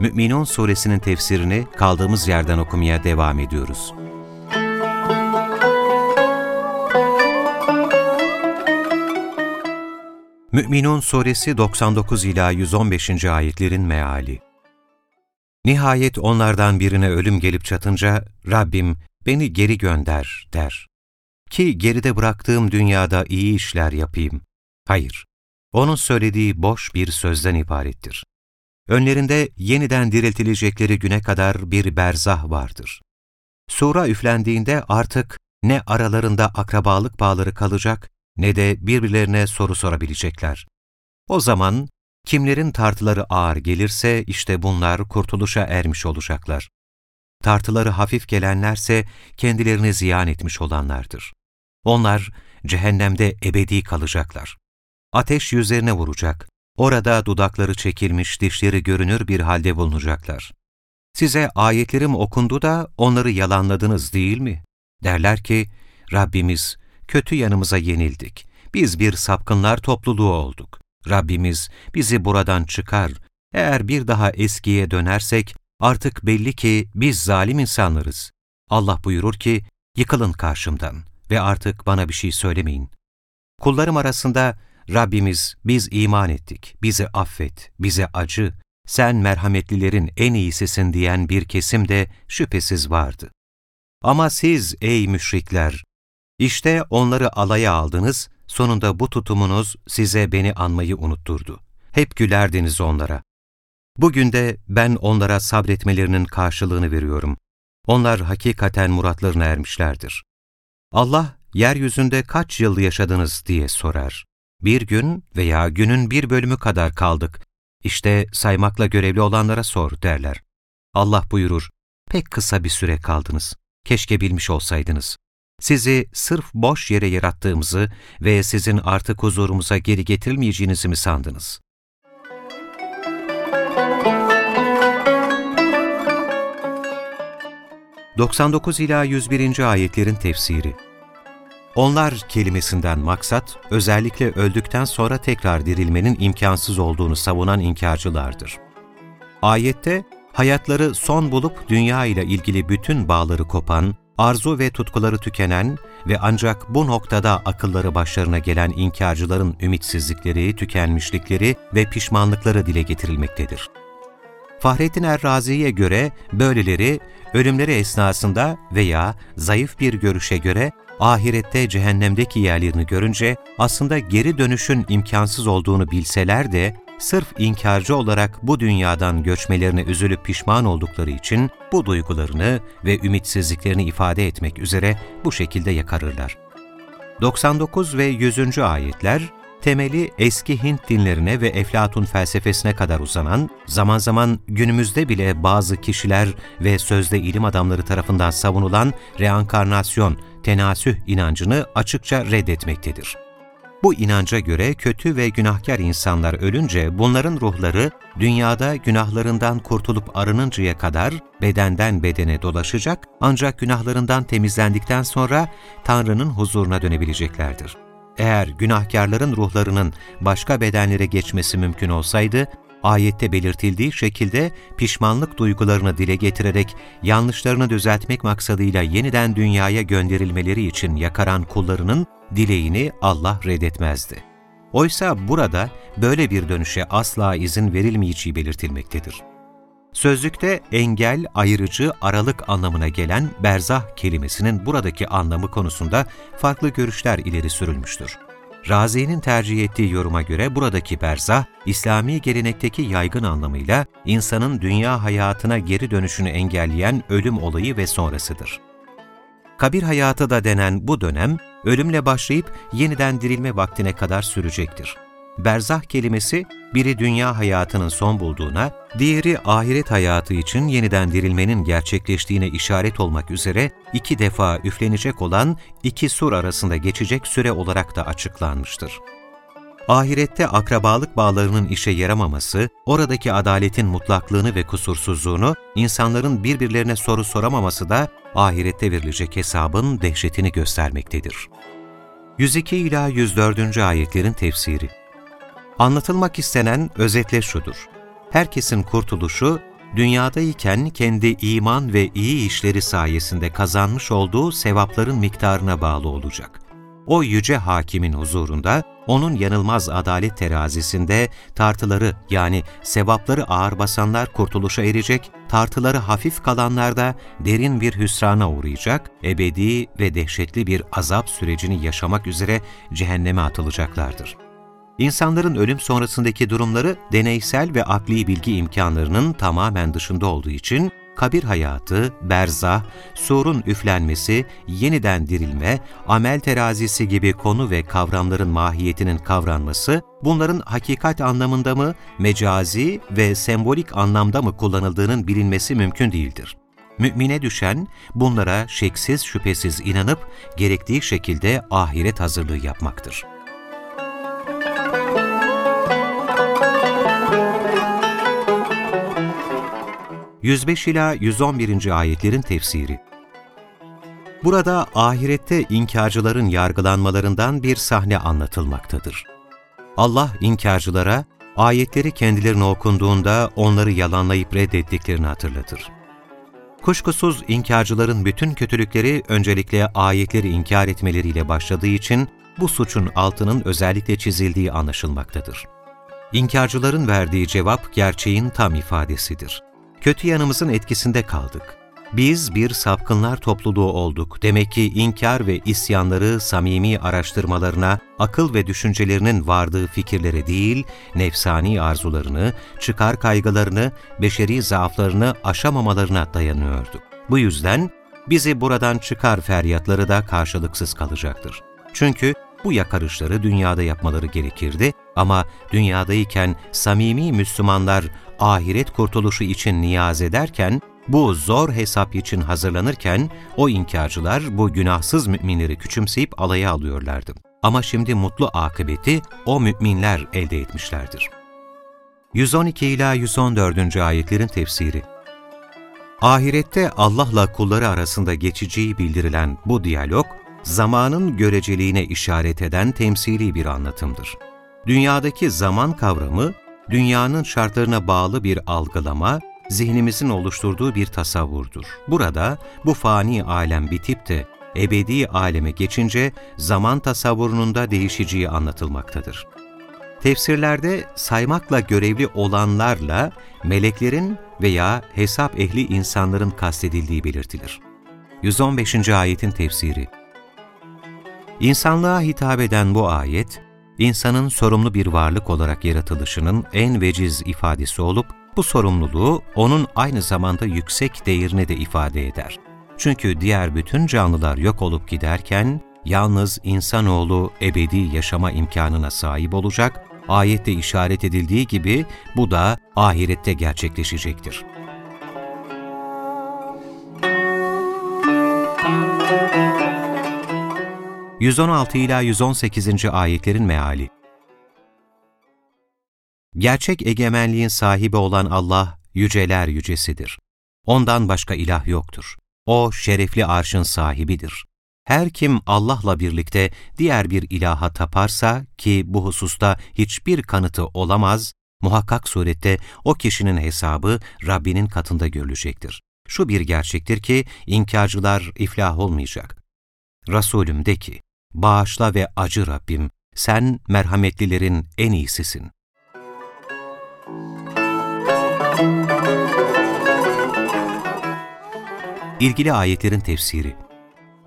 Mü'minun suresinin tefsirini kaldığımız yerden okumaya devam ediyoruz. Mü'minun suresi 99 ila 115. ayetlerin meali. Nihayet onlardan birine ölüm gelip çatınca Rabbim beni geri gönder der. Ki geride bıraktığım dünyada iyi işler yapayım. Hayır, onun söylediği boş bir sözden ibarettir. Önlerinde yeniden diriltilecekleri güne kadar bir berzah vardır. Sura üflendiğinde artık ne aralarında akrabalık bağları kalacak ne de birbirlerine soru sorabilecekler. O zaman kimlerin tartıları ağır gelirse işte bunlar kurtuluşa ermiş olacaklar. Tartıları hafif gelenlerse kendilerini ziyan etmiş olanlardır. Onlar cehennemde ebedi kalacaklar. Ateş yüzlerine vuracak. Orada dudakları çekilmiş, dişleri görünür bir halde bulunacaklar. Size ayetlerim okundu da onları yalanladınız değil mi? Derler ki, Rabbimiz, kötü yanımıza yenildik. Biz bir sapkınlar topluluğu olduk. Rabbimiz bizi buradan çıkar. Eğer bir daha eskiye dönersek artık belli ki biz zalim insanlarız. Allah buyurur ki, yıkılın karşımdan ve artık bana bir şey söylemeyin. Kullarım arasında Rabbimiz biz iman ettik, bizi affet, bize acı, sen merhametlilerin en iyisisin diyen bir kesim de şüphesiz vardı. Ama siz ey müşrikler, işte onları alaya aldınız, sonunda bu tutumunuz size beni anmayı unutturdu. Hep gülerdiniz onlara. Bugün de ben onlara sabretmelerinin karşılığını veriyorum. Onlar hakikaten muratlarına ermişlerdir. Allah, yeryüzünde kaç yıl yaşadınız diye sorar. Bir gün veya günün bir bölümü kadar kaldık. İşte saymakla görevli olanlara sor derler. Allah buyurur, pek kısa bir süre kaldınız. Keşke bilmiş olsaydınız. Sizi sırf boş yere yarattığımızı ve sizin artık huzurumuza geri getirilmeyeceğinizi mi sandınız? ...99 ila 101. ayetlerin tefsiri onlar kelimesinden maksat, özellikle öldükten sonra tekrar dirilmenin imkansız olduğunu savunan inkarcılardır. Ayette, hayatları son bulup dünya ile ilgili bütün bağları kopan, arzu ve tutkuları tükenen ve ancak bu noktada akılları başlarına gelen inkarcıların ümitsizlikleri, tükenmişlikleri ve pişmanlıkları dile getirilmektedir. Fahrettin Errazi'ye göre böyleleri ölümleri esnasında veya zayıf bir görüşe göre ahirette cehennemdeki yerlerini görünce aslında geri dönüşün imkansız olduğunu bilseler de sırf inkarcı olarak bu dünyadan göçmelerine üzülüp pişman oldukları için bu duygularını ve ümitsizliklerini ifade etmek üzere bu şekilde yakarırlar. 99 ve 100. ayetler temeli eski Hint dinlerine ve Eflatun felsefesine kadar uzanan, zaman zaman günümüzde bile bazı kişiler ve sözde ilim adamları tarafından savunulan reenkarnasyon, tenasüh inancını açıkça reddetmektedir. Bu inanca göre kötü ve günahkar insanlar ölünce bunların ruhları dünyada günahlarından kurtulup arınıncaya kadar bedenden bedene dolaşacak ancak günahlarından temizlendikten sonra Tanrı'nın huzuruna dönebileceklerdir. Eğer günahkarların ruhlarının başka bedenlere geçmesi mümkün olsaydı, ayette belirtildiği şekilde pişmanlık duygularını dile getirerek yanlışlarını düzeltmek maksadıyla yeniden dünyaya gönderilmeleri için yakaran kullarının dileğini Allah reddetmezdi. Oysa burada böyle bir dönüşe asla izin verilmeyeceği belirtilmektedir. Sözlükte engel, ayrıcı, aralık anlamına gelen berzah kelimesinin buradaki anlamı konusunda farklı görüşler ileri sürülmüştür. Razi'nin tercih ettiği yoruma göre buradaki berzah, İslami gelenekteki yaygın anlamıyla insanın dünya hayatına geri dönüşünü engelleyen ölüm olayı ve sonrasıdır. Kabir hayatı da denen bu dönem, ölümle başlayıp yeniden dirilme vaktine kadar sürecektir. Berzah kelimesi biri dünya hayatının son bulduğuna, diğeri ahiret hayatı için yeniden dirilmenin gerçekleştiğine işaret olmak üzere iki defa üflenecek olan iki sur arasında geçecek süre olarak da açıklanmıştır. Ahirette akrabalık bağlarının işe yaramaması, oradaki adaletin mutlaklığını ve kusursuzluğunu, insanların birbirlerine soru soramaması da ahirette verilecek hesabın dehşetini göstermektedir. 102 ila 104. ayetlerin tefsiri Anlatılmak istenen özetle şudur. Herkesin kurtuluşu, dünyadayken kendi iman ve iyi işleri sayesinde kazanmış olduğu sevapların miktarına bağlı olacak. O yüce hakimin huzurunda, onun yanılmaz adalet terazisinde tartıları yani sevapları ağır basanlar kurtuluşa erecek, tartıları hafif kalanlar da derin bir hüsrana uğrayacak, ebedi ve dehşetli bir azap sürecini yaşamak üzere cehenneme atılacaklardır. İnsanların ölüm sonrasındaki durumları deneysel ve akli bilgi imkanlarının tamamen dışında olduğu için kabir hayatı, berzah, surun üflenmesi, yeniden dirilme, amel terazisi gibi konu ve kavramların mahiyetinin kavranması, bunların hakikat anlamında mı, mecazi ve sembolik anlamda mı kullanıldığının bilinmesi mümkün değildir. Mümine düşen, bunlara şeksiz şüphesiz inanıp, gerektiği şekilde ahiret hazırlığı yapmaktır. 105 ila 111. ayetlerin tefsiri. Burada ahirette inkarcıların yargılanmalarından bir sahne anlatılmaktadır. Allah inkarcılara ayetleri kendilerine okunduğunda onları yalanlayıp reddettiklerini hatırlatır. Kuşkusuz inkarcıların bütün kötülükleri öncelikle ayetleri inkar etmeleriyle başladığı için bu suçun altının özellikle çizildiği anlaşılmaktadır. İnkarcıların verdiği cevap gerçeğin tam ifadesidir kötü yanımızın etkisinde kaldık. Biz bir sapkınlar topluluğu olduk. Demek ki inkar ve isyanları samimi araştırmalarına, akıl ve düşüncelerinin vardığı fikirlere değil, nefsani arzularını, çıkar kaygılarını, beşeri zaaflarını aşamamalarına dayanıyorduk. Bu yüzden bizi buradan çıkar feryatları da karşılıksız kalacaktır. Çünkü bu yakarışları dünyada yapmaları gerekirdi ama dünyadayken samimi Müslümanlar ahiret kurtuluşu için niyaz ederken, bu zor hesap için hazırlanırken o inkarcılar bu günahsız müminleri küçümseyip alaya alıyorlardı. Ama şimdi mutlu akıbeti o müminler elde etmişlerdir. 112 ila 114. ayetlerin tefsiri Ahirette Allah'la kulları arasında geçeceği bildirilen bu diyalog, zamanın göreceliğine işaret eden temsili bir anlatımdır. Dünyadaki zaman kavramı, dünyanın şartlarına bağlı bir algılama, zihnimizin oluşturduğu bir tasavvurdur. Burada bu fani alem bitip de ebedi aleme geçince zaman tasavvurunun da değişeceği anlatılmaktadır. Tefsirlerde saymakla görevli olanlarla meleklerin veya hesap ehli insanların kastedildiği belirtilir. 115. ayetin tefsiri İnsanlığa hitap eden bu ayet, insanın sorumlu bir varlık olarak yaratılışının en veciz ifadesi olup, bu sorumluluğu onun aynı zamanda yüksek değerini de ifade eder. Çünkü diğer bütün canlılar yok olup giderken, yalnız insanoğlu ebedi yaşama imkanına sahip olacak, ayette işaret edildiği gibi bu da ahirette gerçekleşecektir. 116 ila 118. ayetlerin meali. Gerçek egemenliğin sahibi olan Allah yüceler yücesidir. Ondan başka ilah yoktur. O şerefli arşın sahibidir. Her kim Allah'la birlikte diğer bir ilaha taparsa ki bu hususta hiçbir kanıtı olamaz, muhakkak surette o kişinin hesabı Rabbinin katında görülecektir. Şu bir gerçektir ki inkarcılar iflah olmayacak. Resulüm de ki, bağışla ve acı Rabbim, sen merhametlilerin en iyisisin. İlgili ayetlerin tefsiri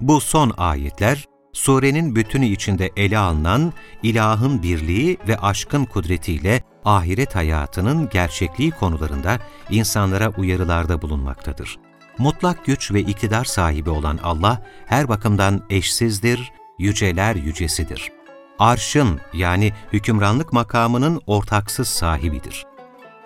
Bu son ayetler, surenin bütünü içinde ele alınan ilahın birliği ve aşkın kudretiyle ahiret hayatının gerçekliği konularında insanlara uyarılarda bulunmaktadır. Mutlak güç ve iktidar sahibi olan Allah her bakımdan eşsizdir, yüceler yücesidir. arşın yani hükümranlık makamının ortaksız sahibidir.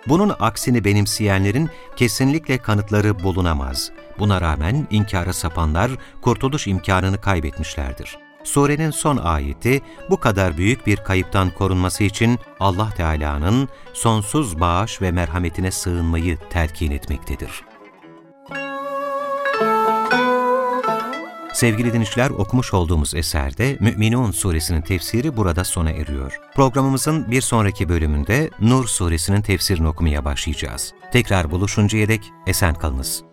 Bunun aksini benimseyenlerin kesinlikle kanıtları bulunamaz. Buna rağmen inkara sapanlar kurtuluş imkanını kaybetmişlerdir. Surenin son ayeti bu kadar büyük bir kayıptan korunması için Allah Teala'nın sonsuz bağış ve merhametine sığınmayı telkin etmektedir. Sevgili dinleyiciler okumuş olduğumuz eserde Mü'minun suresinin tefsiri burada sona eriyor. Programımızın bir sonraki bölümünde Nur suresinin tefsirini okumaya başlayacağız. Tekrar buluşuncaya dek esen kalınız.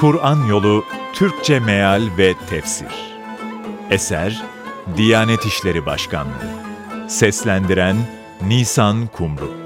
Kur'an Yolu Türkçe Meal ve Tefsir Eser Diyanet İşleri Başkanlığı Seslendiren Nisan Kumru